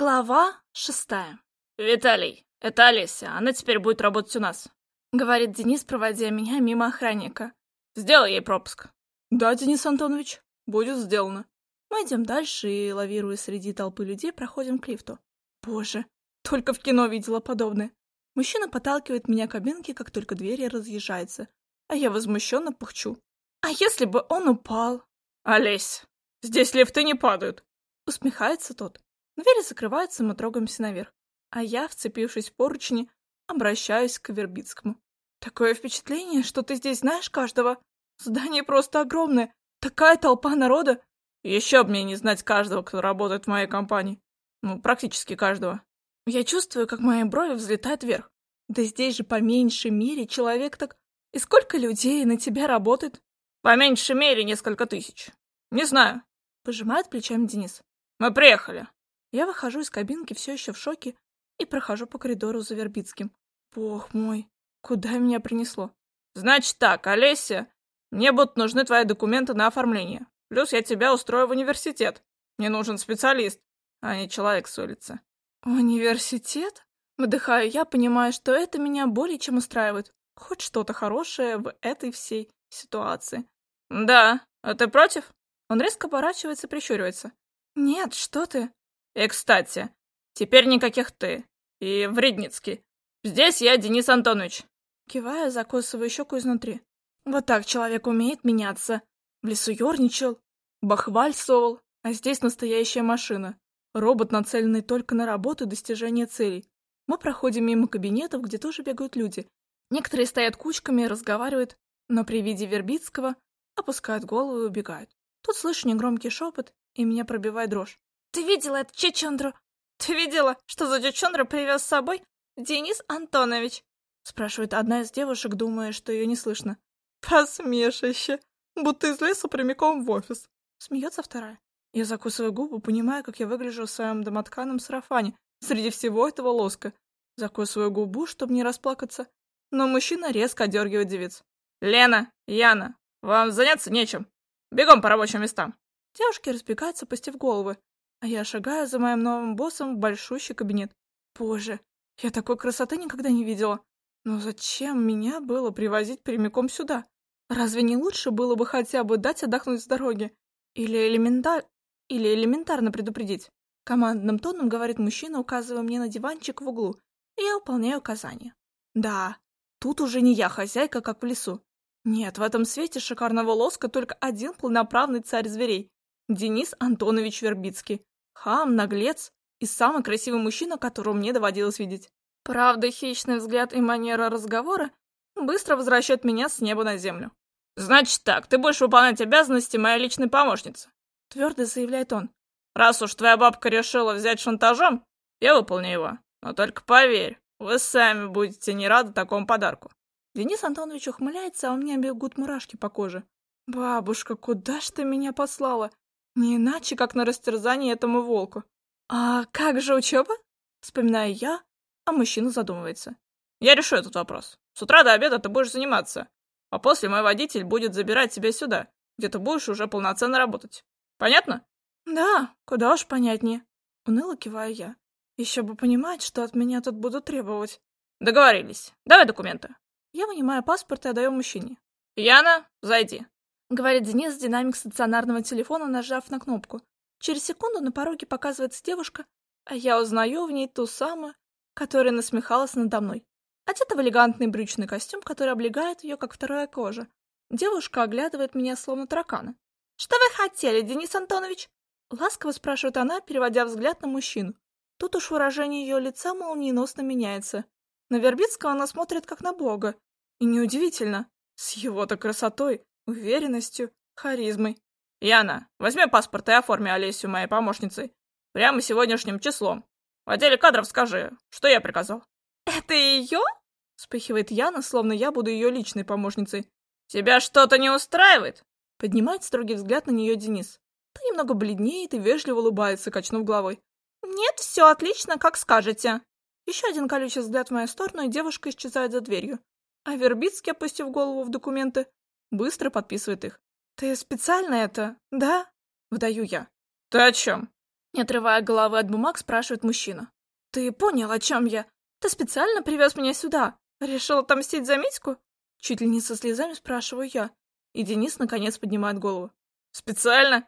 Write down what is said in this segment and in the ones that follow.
Глава шестая. «Виталий, это Олеся, она теперь будет работать у нас», — говорит Денис, проводя меня мимо охранника. «Сделай ей пропуск». «Да, Денис Антонович, будет сделано». Мы идем дальше и, лавируя среди толпы людей, проходим к лифту. Боже, только в кино видела подобное. Мужчина подталкивает меня к кабинке, как только двери разъезжаются, а я возмущенно пухчу. А если бы он упал? «Олесь, здесь лифты не падают», — усмехается тот. Двери закрываются, мы трогаемся наверх. А я, вцепившись в поручни, обращаюсь к Вербицкому. Такое впечатление, что ты здесь знаешь каждого. Здание просто огромное. Такая толпа народа. Еще бы мне не знать каждого, кто работает в моей компании. Ну, практически каждого. Я чувствую, как мои брови взлетают вверх. Да здесь же по меньшей мере человек так... И сколько людей на тебя работает? По меньшей мере несколько тысяч. Не знаю. Пожимает плечами Денис. Мы приехали. Я выхожу из кабинки все еще в шоке и прохожу по коридору за Вербицким. Бог мой, куда меня принесло? Значит так, Олеся, мне будут нужны твои документы на оформление. Плюс я тебя устрою в университет. Мне нужен специалист, а не человек с улицы. Университет? Выдыхаю я, понимаю, что это меня более чем устраивает. Хоть что-то хорошее в этой всей ситуации. Да, а ты против? Он резко оборачивается и прищуривается. Нет, что ты? И, кстати, теперь никаких «ты». И Вредницкий. Здесь я Денис Антонович. Кивая, закусываю щеку изнутри. Вот так человек умеет меняться. В лесу ерничал, бахвальствовал, а здесь настоящая машина. Робот, нацеленный только на работу и достижение целей. Мы проходим мимо кабинетов, где тоже бегают люди. Некоторые стоят кучками и разговаривают, но при виде Вербицкого опускают голову и убегают. Тут слышу негромкий шепот, и меня пробивает дрожь. Ты видела эту Чечендру? Ты видела, что за Чечендру привез с собой Денис Антонович? Спрашивает одна из девушек, думая, что ее не слышно. Посмешище. Будто из леса прямиком в офис. Смеется вторая. Я закусываю губу, понимая, как я выгляжу в своем домотканом сарафане среди всего этого лоска. Закусываю губу, чтобы не расплакаться. Но мужчина резко одергивает девиц. «Лена, Яна, вам заняться нечем. Бегом по рабочим местам». Девушки разбегаются, пустив головы. А я шагаю за моим новым боссом в большущий кабинет. Боже, я такой красоты никогда не видела. Но зачем меня было привозить прямиком сюда? Разве не лучше было бы хотя бы дать отдохнуть с дороги? Или, элементар... Или элементарно предупредить? Командным тоном говорит мужчина, указывая мне на диванчик в углу. И я выполняю указания. Да, тут уже не я хозяйка, как в лесу. Нет, в этом свете шикарного лоска только один полноправный царь зверей. Денис Антонович Вербицкий. Хам, наглец и самый красивый мужчина, которого мне доводилось видеть. Правда, хищный взгляд и манера разговора быстро возвращают меня с неба на землю. «Значит так, ты будешь выполнять обязанности моей личной помощницы», — твердо заявляет он. «Раз уж твоя бабка решила взять шантажом, я выполню его. Но только поверь, вы сами будете не рады такому подарку». Денис Антонович ухмыляется, а у меня бегут мурашки по коже. «Бабушка, куда ж ты меня послала? Не иначе, как на растерзание этому волку. А как же учеба? Вспоминаю я, а мужчина задумывается. Я решу этот вопрос. С утра до обеда ты будешь заниматься, а после мой водитель будет забирать тебя сюда, где ты будешь уже полноценно работать. Понятно? Да, куда уж понятнее. Уныло киваю я. Еще бы понимать, что от меня тут будут требовать. Договорились. Давай документы. Я вынимаю паспорт и отдаю мужчине. Яна, зайди. — говорит Денис динамик стационарного телефона, нажав на кнопку. Через секунду на пороге показывается девушка, а я узнаю в ней ту самую, которая насмехалась надо мной. Одета в элегантный брючный костюм, который облегает ее, как вторая кожа. Девушка оглядывает меня, словно таракана. «Что вы хотели, Денис Антонович?» Ласково спрашивает она, переводя взгляд на мужчину. Тут уж выражение ее лица молниеносно меняется. На Вербицкого она смотрит как на бога. И неудивительно, с его-то красотой, уверенностью, харизмой. «Яна, возьми паспорт и оформи Олесю моей помощницей. Прямо сегодняшним числом. В отделе кадров скажи, что я приказал». «Это ее?» — вспыхивает Яна, словно я буду ее личной помощницей. «Тебя что-то не устраивает?» Поднимает строгий взгляд на нее Денис. Та немного бледнеет и вежливо улыбается, качнув головой. «Нет, все отлично, как скажете». Еще один колючий взгляд в мою сторону, и девушка исчезает за дверью. А Вербицкий, опустив голову в документы, Быстро подписывает их. «Ты специально это, да?» Выдаю я. «Ты о чем?» Не отрывая головы от бумаг, спрашивает мужчина. «Ты понял, о чем я? Ты специально привез меня сюда? Решил отомстить за Митьку?» Чуть ли не со слезами спрашиваю я. И Денис наконец поднимает голову. «Специально?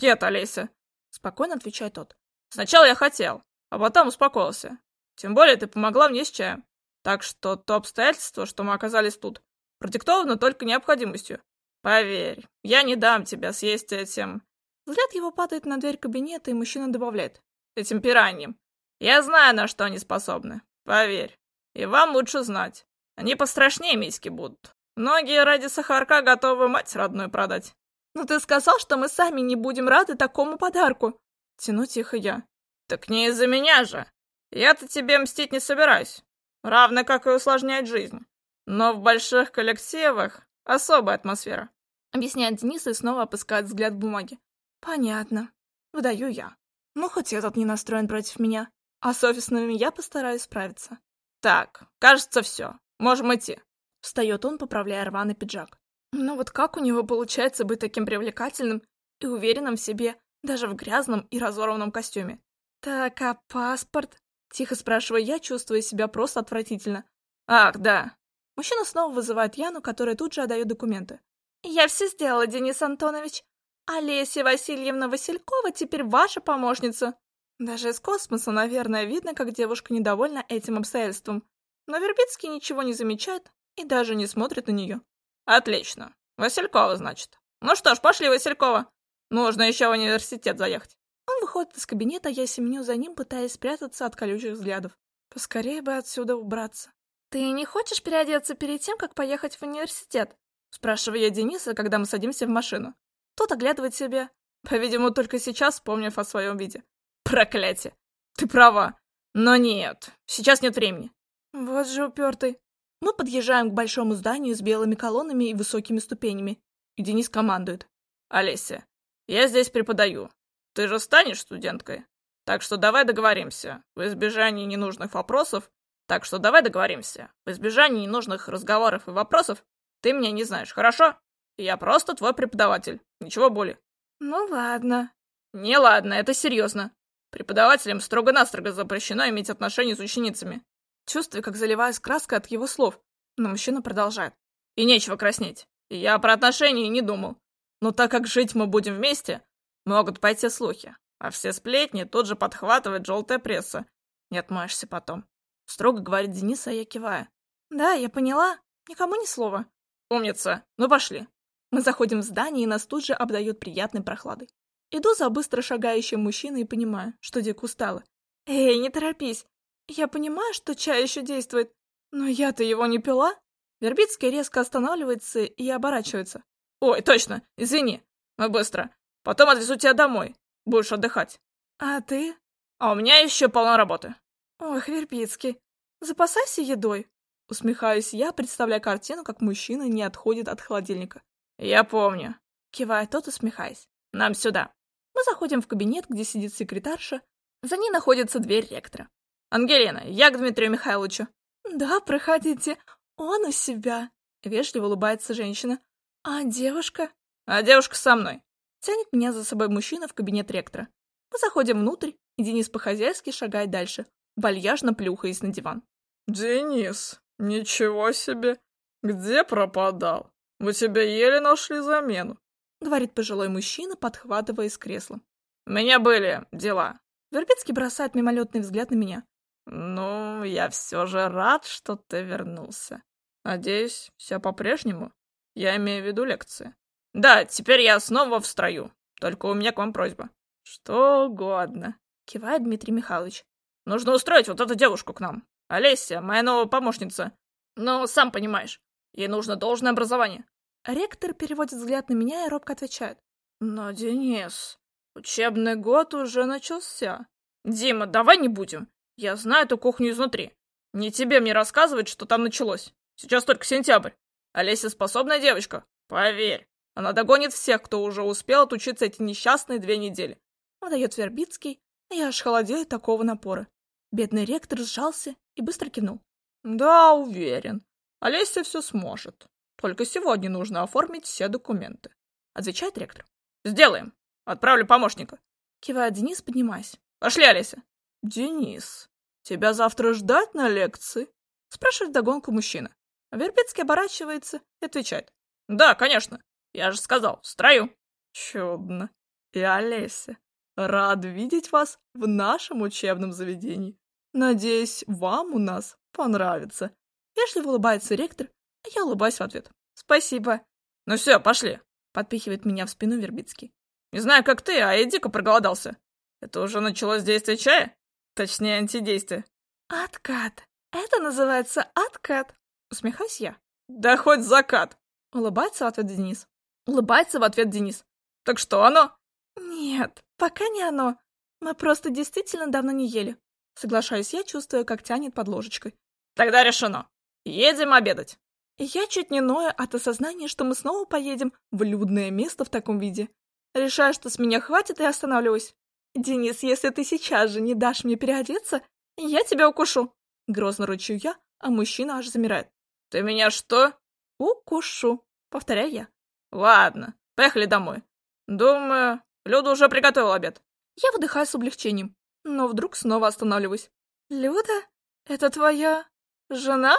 Нет, Олеся!» Спокойно отвечает тот. «Сначала я хотел, а потом успокоился. Тем более ты помогла мне с чаем. Так что то обстоятельство, что мы оказались тут, продиктовано только необходимостью. Поверь, я не дам тебя съесть этим...» Взгляд его падает на дверь кабинета, и мужчина добавляет. «Этим пираньем. Я знаю, на что они способны. Поверь. И вам лучше знать. Они пострашнее миськи будут. Многие ради сахарка готовы мать родную продать». «Но ты сказал, что мы сами не будем рады такому подарку!» Тяну тихо я. «Так не из-за меня же. Я-то тебе мстить не собираюсь. Равно как и усложнять жизнь. Но в больших коллективах особая атмосфера. Объясняет Денис и снова опускает взгляд бумаги. Понятно. Выдаю я. Ну, хоть этот не настроен против меня. А с офисными я постараюсь справиться. Так, кажется, все. Можем идти. Встает он, поправляя рваный пиджак. Но вот как у него получается быть таким привлекательным и уверенным в себе, даже в грязном и разорванном костюме? Так, а паспорт? Тихо спрашиваю я, чувствуя себя просто отвратительно. Ах, да. Мужчина снова вызывает Яну, которая тут же отдает документы. Я все сделала, Денис Антонович. Олеся Васильевна Василькова теперь ваша помощница. Даже из космоса, наверное, видно, как девушка недовольна этим обстоятельством. Но Вербицкий ничего не замечает и даже не смотрит на нее. Отлично. Василькова, значит. Ну что ж, пошли, Василькова. Нужно еще в университет заехать. Он выходит из кабинета, а я семеню за ним, пытаясь спрятаться от колючих взглядов. Поскорее бы отсюда убраться. «Ты не хочешь переодеться перед тем, как поехать в университет?» Спрашиваю я Дениса, когда мы садимся в машину. Тот оглядывает себя, по-видимому, только сейчас вспомнив о своем виде. Проклятие! Ты права. Но нет, сейчас нет времени. Вот же упертый. Мы подъезжаем к большому зданию с белыми колоннами и высокими ступенями. И Денис командует. Олеся, я здесь преподаю. Ты же станешь студенткой? Так что давай договоримся. В избежании ненужных вопросов. Так что давай договоримся. В избежании ненужных разговоров и вопросов ты меня не знаешь, хорошо? Я просто твой преподаватель. Ничего более. Ну ладно. Не ладно, это серьезно. Преподавателям строго-настрого запрещено иметь отношения с ученицами. Чувствую, как заливаюсь краской от его слов. Но мужчина продолжает. И нечего краснеть. Я про отношения не думал. Но так как жить мы будем вместе, Могут пойти слухи, а все сплетни тут же подхватывает желтая пресса. Не отмоешься потом. Строго говорит Денис, а я киваю. Да, я поняла. Никому ни слова. Умница. Ну пошли. Мы заходим в здание, и нас тут же обдает приятной прохладой. Иду за быстро шагающим мужчиной и понимаю, что дико устала. Эй, не торопись. Я понимаю, что чай еще действует, но я-то его не пила. Вербицкий резко останавливается и оборачивается. Ой, точно, извини. Мы быстро. Потом отвезу тебя домой. Будешь отдыхать. А ты? А у меня еще полно работы. Ох, Вербицкий, запасайся едой. Усмехаюсь я, представляя картину, как мужчина не отходит от холодильника. Я помню. Кивает тот, усмехаясь. Нам сюда. Мы заходим в кабинет, где сидит секретарша. За ней находится дверь ректора. «Ангелина, я к Дмитрию Михайловичу». «Да, проходите. Он у себя». Вежливо улыбается женщина. «А девушка?» «А девушка со мной». Тянет меня за собой мужчина в кабинет ректора. Мы заходим внутрь, и Денис по-хозяйски шагает дальше, вальяжно плюхаясь на диван. «Денис, ничего себе! Где пропадал? Вы тебя еле нашли замену», — говорит пожилой мужчина, подхватывая из кресла. «У меня были дела». Вербицкий бросает мимолетный взгляд на меня. «Ну, я все же рад, что ты вернулся. Надеюсь, все по-прежнему? Я имею в виду лекции». «Да, теперь я снова в строю. Только у меня к вам просьба». «Что угодно», — кивает Дмитрий Михайлович. «Нужно устроить вот эту девушку к нам. Олеся, моя новая помощница. Ну, сам понимаешь, ей нужно должное образование». Ректор переводит взгляд на меня и робко отвечает. «Но, Денис, учебный год уже начался». «Дима, давай не будем. Я знаю эту кухню изнутри. Не тебе мне рассказывать, что там началось. Сейчас только сентябрь. Олеся способная девочка. Поверь. Она догонит всех, кто уже успел отучиться эти несчастные две недели. Выдает Вербицкий, я аж холодею такого напора. Бедный ректор сжался и быстро кивнул. Да, уверен. Олеся все сможет. Только сегодня нужно оформить все документы. Отвечает ректор. Сделаем. Отправлю помощника. Кивает Денис, поднимаясь. Пошли, Олеся. Денис, тебя завтра ждать на лекции? Спрашивает догонку мужчина. Вербицкий оборачивается и отвечает. Да, конечно. Я же сказал, в строю. Чудно. И Олеся, рад видеть вас в нашем учебном заведении. Надеюсь, вам у нас понравится. Вежливо улыбается ректор, а я улыбаюсь в ответ. Спасибо. Ну все, пошли. Подпихивает меня в спину Вербицкий. Не знаю, как ты, а я дико проголодался. Это уже началось действие чая? Точнее, антидействие. Откат. Это называется откат. Усмехаюсь я. Да хоть закат. Улыбается в ответ Денис. Улыбается в ответ Денис. Так что оно? Нет, пока не оно. Мы просто действительно давно не ели. Соглашаюсь я, чувствуя, как тянет под ложечкой. Тогда решено. Едем обедать. Я чуть не ноя от осознания, что мы снова поедем в людное место в таком виде. Решаю, что с меня хватит, и останавливаюсь. «Денис, если ты сейчас же не дашь мне переодеться, я тебя укушу!» Грозно рычу я, а мужчина аж замирает. «Ты меня что?» «Укушу», — повторяю я. «Ладно, поехали домой. Думаю, Люда уже приготовила обед». Я выдыхаю с облегчением, но вдруг снова останавливаюсь. «Люда? Это твоя... жена?»